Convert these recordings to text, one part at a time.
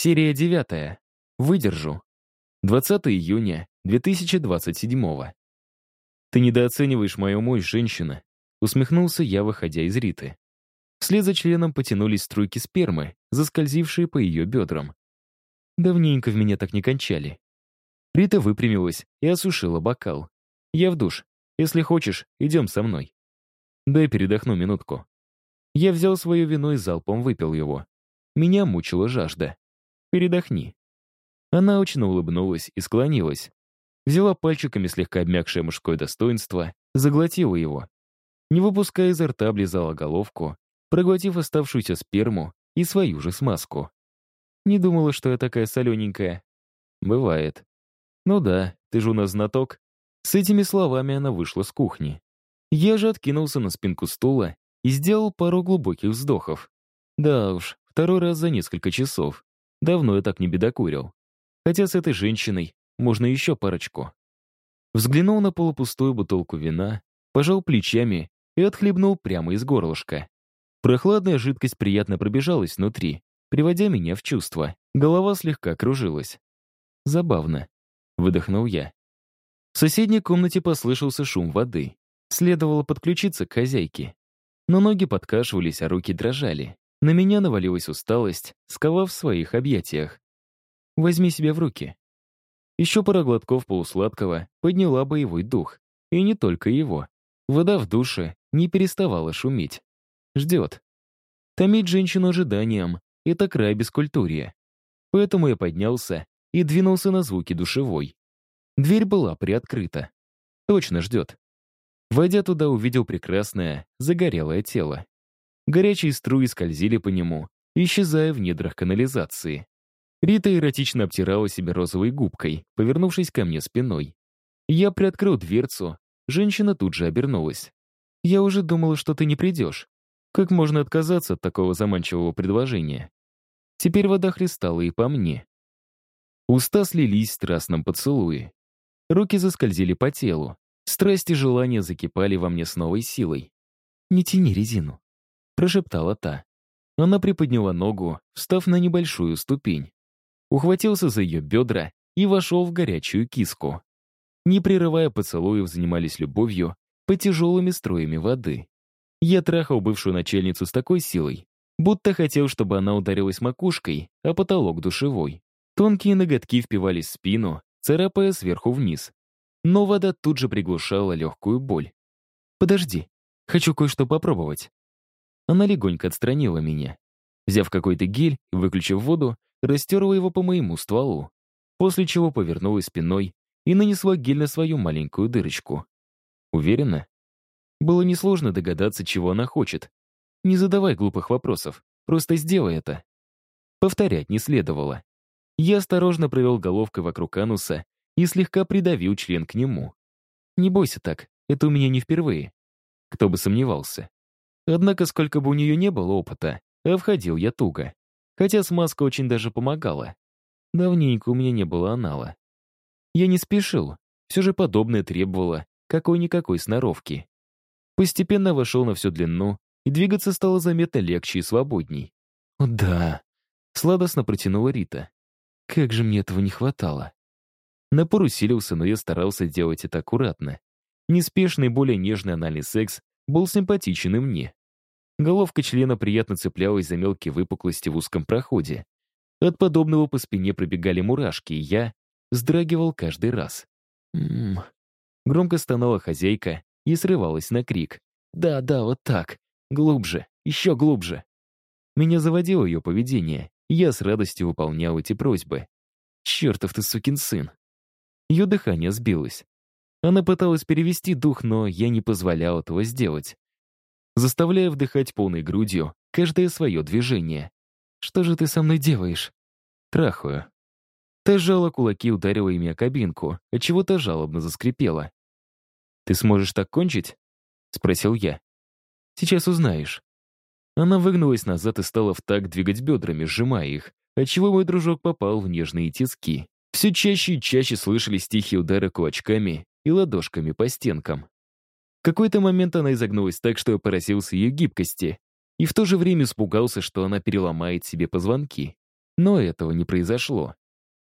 Серия 9. Выдержу. 20 июня 2027. «Ты недооцениваешь мою мощь, женщина», — усмехнулся я, выходя из Риты. Вслед за членом потянулись струйки спермы, заскользившие по ее бедрам. Давненько в меня так не кончали. Рита выпрямилась и осушила бокал. «Я в душ. Если хочешь, идем со мной». «Дай передохну минутку». Я взял свое вино и залпом выпил его. Меня мучила жажда. «Передохни». Она очень улыбнулась и склонилась. Взяла пальчиками слегка обмякшее мужское достоинство, заглотила его. Не выпуская изо рта, облизала головку, проглотив оставшуюся сперму и свою же смазку. Не думала, что я такая солененькая. Бывает. Ну да, ты же у нас знаток. С этими словами она вышла с кухни. Я же откинулся на спинку стула и сделал пару глубоких вздохов. Да уж, второй раз за несколько часов. Давно я так не бедокурил. Хотя с этой женщиной можно еще парочку. Взглянул на полупустую бутылку вина, пожал плечами и отхлебнул прямо из горлышка. Прохладная жидкость приятно пробежалась внутри, приводя меня в чувство. Голова слегка кружилась. Забавно. Выдохнул я. В соседней комнате послышался шум воды. Следовало подключиться к хозяйке. Но ноги подкашивались, а руки дрожали. На меня навалилась усталость, сковав в своих объятиях. Возьми себя в руки. Еще пара глотков полусладкого подняла боевой дух. И не только его. Вода в душе не переставала шуметь. Ждет. Томить женщину ожиданием — это край бескультурья. Поэтому я поднялся и двинулся на звуки душевой. Дверь была приоткрыта. Точно ждет. Войдя туда, увидел прекрасное, загорелое тело. Горячие струи скользили по нему, исчезая в недрах канализации. Рита эротично обтирала себе розовой губкой, повернувшись ко мне спиной. Я приоткрыл дверцу, женщина тут же обернулась. «Я уже думала, что ты не придешь. Как можно отказаться от такого заманчивого предложения?» Теперь вода хлестала и по мне. Уста слились в страстном поцелуе. Руки заскользили по телу. Страсть и желание закипали во мне с новой силой. «Не тяни резину», — прошептала та. Она приподняла ногу, встав на небольшую ступень ухватился за ее бедра и вошел в горячую киску. Не прерывая поцелуев, занимались любовью по тяжелыми струями воды. Я трахал бывшую начальницу с такой силой, будто хотел, чтобы она ударилась макушкой, а потолок душевой. Тонкие ноготки впивались в спину, царапая сверху вниз. Но вода тут же приглушала легкую боль. «Подожди, хочу кое-что попробовать». Она легонько отстранила меня. Взяв какой-то гель и выключив воду, растерла его по моему стволу, после чего повернулась спиной и нанесла гель на свою маленькую дырочку. Уверена? Было несложно догадаться, чего она хочет. Не задавай глупых вопросов, просто сделай это. Повторять не следовало. Я осторожно провел головкой вокруг ануса и слегка придавил член к нему. Не бойся так, это у меня не впервые. Кто бы сомневался. Однако, сколько бы у нее не было опыта, а входил я туго. Хотя смазка очень даже помогала. Давненько у меня не было анала. Я не спешил, все же подобное требовало какой-никакой сноровки. Постепенно вошел на всю длину, и двигаться стало заметно легче и свободней. «О да!» — сладостно протянула Рита. «Как же мне этого не хватало!» Напор усилился, но я старался делать это аккуратно. Неспешный, более нежный анальный секс был симпатичен и мне. Головка члена приятно цеплялась за мелкие выпуклости в узком проходе. От подобного по спине пробегали мурашки, и я вздрагивал каждый раз. «М-м-м...» Громко стонала хозяйка и срывалась на крик. «Да, да, вот так. Глубже, еще глубже». Меня заводило ее поведение, и я с радостью выполнял эти просьбы. «Чертов ты сукин сын!» Ее дыхание сбилось. Она пыталась перевести дух, но я не позволял этого сделать заставляя вдыхать полной грудью каждое свое движение. «Что же ты со мной делаешь?» «Трахаю». Та сжала кулаки, ударила ими о кабинку, отчего-то жалобно заскрипела. «Ты сможешь так кончить?» — спросил я. «Сейчас узнаешь». Она выгнулась назад и стала в такт двигать бедрами, сжимая их, отчего мой дружок попал в нежные тиски. Все чаще и чаще слышались тихие удары кулачками и ладошками по стенкам какой-то момент она изогнулась так, что я поразился ее гибкости, и в то же время испугался, что она переломает себе позвонки. Но этого не произошло.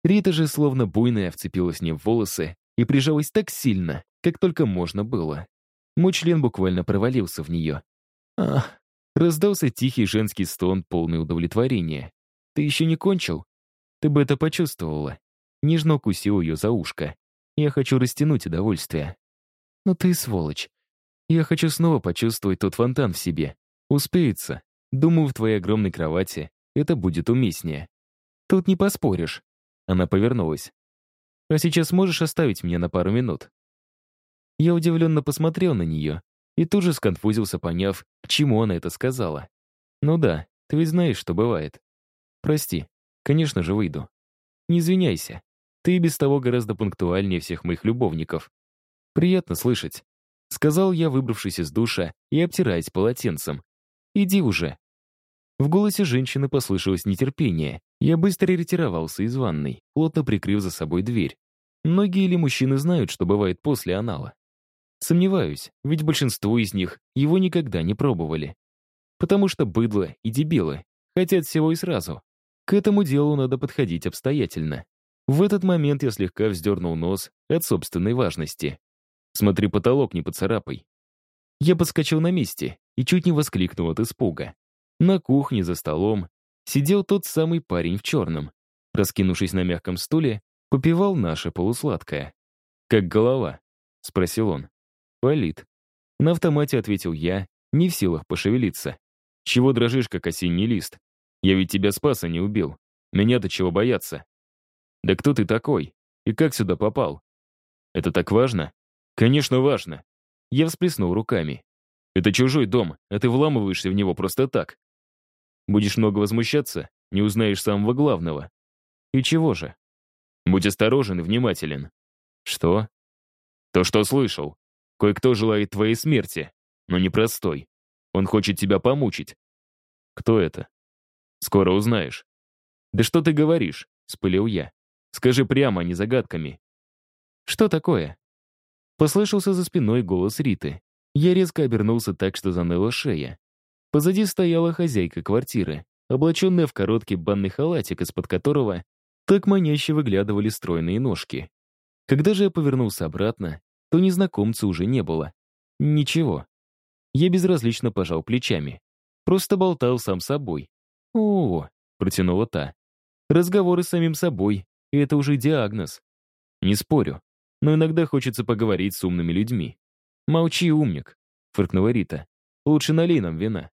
Рита же словно буйная вцепилась мне в волосы и прижалась так сильно, как только можно было. Мой член буквально провалился в нее. Ах, раздался тихий женский стон, полный удовлетворения. «Ты еще не кончил?» «Ты бы это почувствовала». Нежно укусил ее за ушко. «Я хочу растянуть удовольствие». «Ну ты сволочь. Я хочу снова почувствовать тот фонтан в себе. Успеется. Думаю, в твоей огромной кровати это будет уместнее. Тут не поспоришь». Она повернулась. «А сейчас можешь оставить меня на пару минут?» Я удивленно посмотрел на нее и тут же сконфузился, поняв, к чему она это сказала. «Ну да, ты ведь знаешь, что бывает. Прости, конечно же выйду. Не извиняйся. Ты без того гораздо пунктуальнее всех моих любовников. Приятно слышать», — сказал я, выбравшись из душа и обтираясь полотенцем. «Иди уже». В голосе женщины послышалось нетерпение. Я быстро ретировался из ванной, плотно прикрыв за собой дверь. Многие ли мужчины знают, что бывает после анала? Сомневаюсь, ведь большинство из них его никогда не пробовали. Потому что быдло и дебилы хотят всего и сразу. К этому делу надо подходить обстоятельно. В этот момент я слегка вздернул нос от собственной важности. «Смотри, потолок не поцарапай». Я подскочил на месте и чуть не воскликнул от испуга. На кухне за столом сидел тот самый парень в черном. Раскинувшись на мягком стуле, попивал наше полусладкое. «Как голова?» — спросил он. «Болит». На автомате ответил я, не в силах пошевелиться. «Чего дрожишь, как осенний лист? Я ведь тебя спас, а не убил. Меня-то чего бояться?» «Да кто ты такой? И как сюда попал?» «Это так важно?» «Конечно, важно». Я всплеснул руками. «Это чужой дом, а ты вламываешься в него просто так. Будешь много возмущаться, не узнаешь самого главного. И чего же? Будь осторожен и внимателен. Что? То, что слышал. Кое-кто желает твоей смерти, но не простой. Он хочет тебя помучить. Кто это? Скоро узнаешь. Да что ты говоришь? Спылил я. Скажи прямо, а не загадками. Что такое? Послышался за спиной голос Риты. Я резко обернулся так, что заныла шея. Позади стояла хозяйка квартиры, облаченная в короткий банный халатик, из-под которого так маняще выглядывали стройные ножки. Когда же я повернулся обратно, то незнакомца уже не было. Ничего. Я безразлично пожал плечами. Просто болтал сам собой. «О, — протянула та. Разговоры с самим собой, это уже диагноз. Не спорю, но иногда хочется поговорить с умными людьми. «Молчи, умник», — фыркнула Рита. «Лучше налей нам вина».